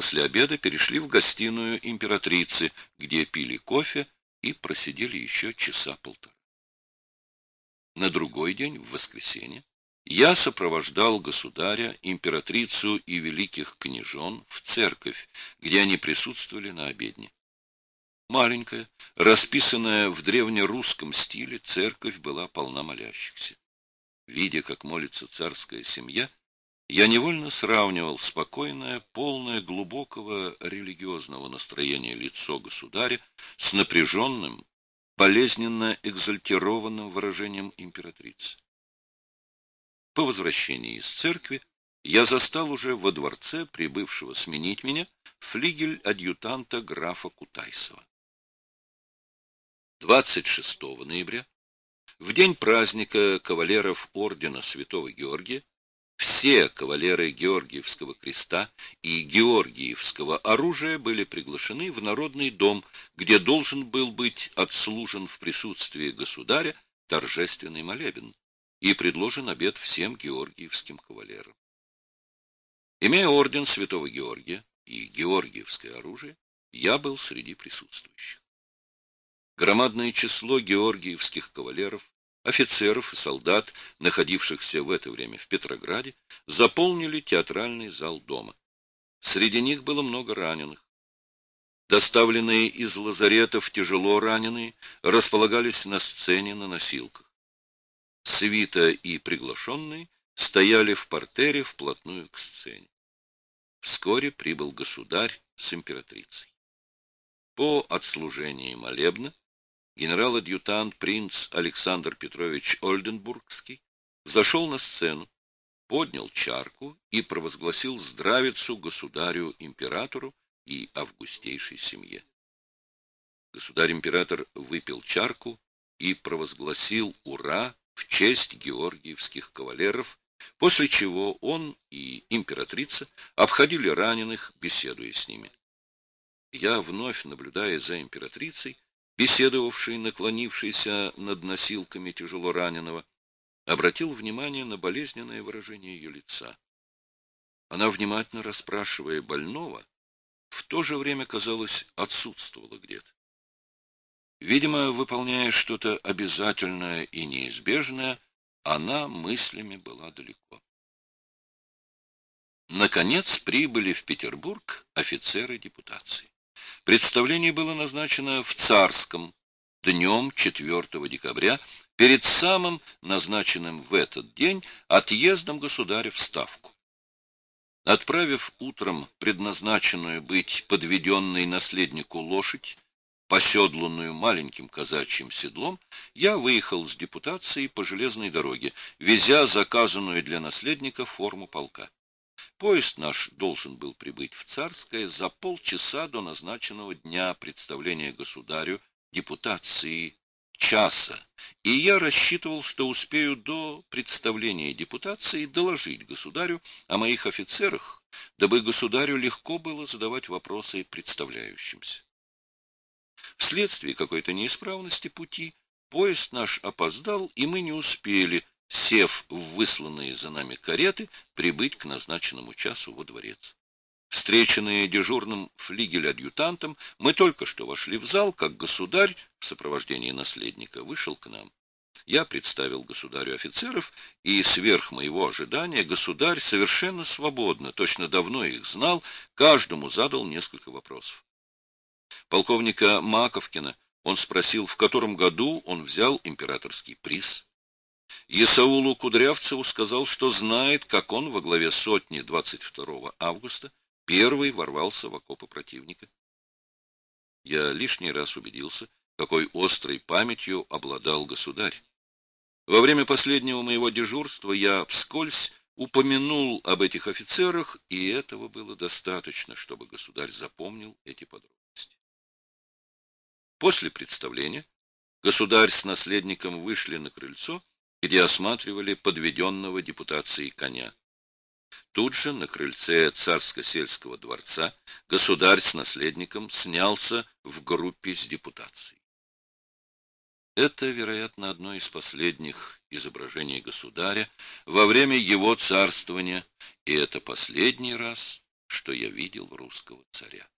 После обеда перешли в гостиную императрицы, где пили кофе и просидели еще часа полтора. На другой день, в воскресенье, я сопровождал государя, императрицу и великих княжон в церковь, где они присутствовали на обедне. Маленькая, расписанная в древнерусском стиле, церковь была полна молящихся. Видя, как молится царская семья, я невольно сравнивал спокойное, полное глубокого религиозного настроения лицо государя с напряженным, болезненно экзальтированным выражением императрицы. По возвращении из церкви я застал уже во дворце, прибывшего сменить меня, флигель адъютанта графа Кутайсова. 26 ноября, в день праздника кавалеров ордена Святого Георгия, все кавалеры Георгиевского креста и Георгиевского оружия были приглашены в Народный дом, где должен был быть отслужен в присутствии государя торжественный молебен и предложен обед всем георгиевским кавалерам. Имея орден святого Георгия и георгиевское оружие, я был среди присутствующих. Громадное число георгиевских кавалеров Офицеров и солдат, находившихся в это время в Петрограде, заполнили театральный зал дома. Среди них было много раненых. Доставленные из лазаретов тяжело раненые располагались на сцене на носилках. Свита и приглашенные стояли в портере вплотную к сцене. Вскоре прибыл государь с императрицей. По отслужении молебна генерал-адъютант принц Александр Петрович Ольденбургский зашел на сцену, поднял чарку и провозгласил здравицу государю-императору и августейшей семье. Государь-император выпил чарку и провозгласил «Ура!» в честь георгиевских кавалеров, после чего он и императрица обходили раненых, беседуя с ними. Я, вновь наблюдая за императрицей, беседовавший, наклонившийся над носилками тяжело раненого, обратил внимание на болезненное выражение ее лица. Она, внимательно расспрашивая больного, в то же время, казалось, отсутствовала где-то. Видимо, выполняя что-то обязательное и неизбежное, она мыслями была далеко. Наконец прибыли в Петербург офицеры депутации. Представление было назначено в Царском днем 4 декабря, перед самым назначенным в этот день отъездом государя в Ставку. Отправив утром предназначенную быть подведенной наследнику лошадь, поседланную маленьким казачьим седлом, я выехал с депутацией по железной дороге, везя заказанную для наследника форму полка. Поезд наш должен был прибыть в Царское за полчаса до назначенного дня представления государю депутации часа, и я рассчитывал, что успею до представления депутации доложить государю о моих офицерах, дабы государю легко было задавать вопросы представляющимся. Вследствие какой-то неисправности пути поезд наш опоздал, и мы не успели сев в высланные за нами кареты, прибыть к назначенному часу во дворец. Встреченные дежурным флигель-адъютантом, мы только что вошли в зал, как государь в сопровождении наследника вышел к нам. Я представил государю офицеров, и сверх моего ожидания государь совершенно свободно, точно давно их знал, каждому задал несколько вопросов. Полковника Маковкина он спросил, в котором году он взял императорский приз. Исаулу Кудрявцеву сказал, что знает, как он во главе сотни 22 августа первый ворвался в окопы противника. Я лишний раз убедился, какой острой памятью обладал государь. Во время последнего моего дежурства я вскользь упомянул об этих офицерах, и этого было достаточно, чтобы государь запомнил эти подробности. После представления государь с наследником вышли на крыльцо, где осматривали подведенного депутацией коня. Тут же на крыльце царско-сельского дворца государь с наследником снялся в группе с депутацией. Это, вероятно, одно из последних изображений государя во время его царствования, и это последний раз, что я видел русского царя.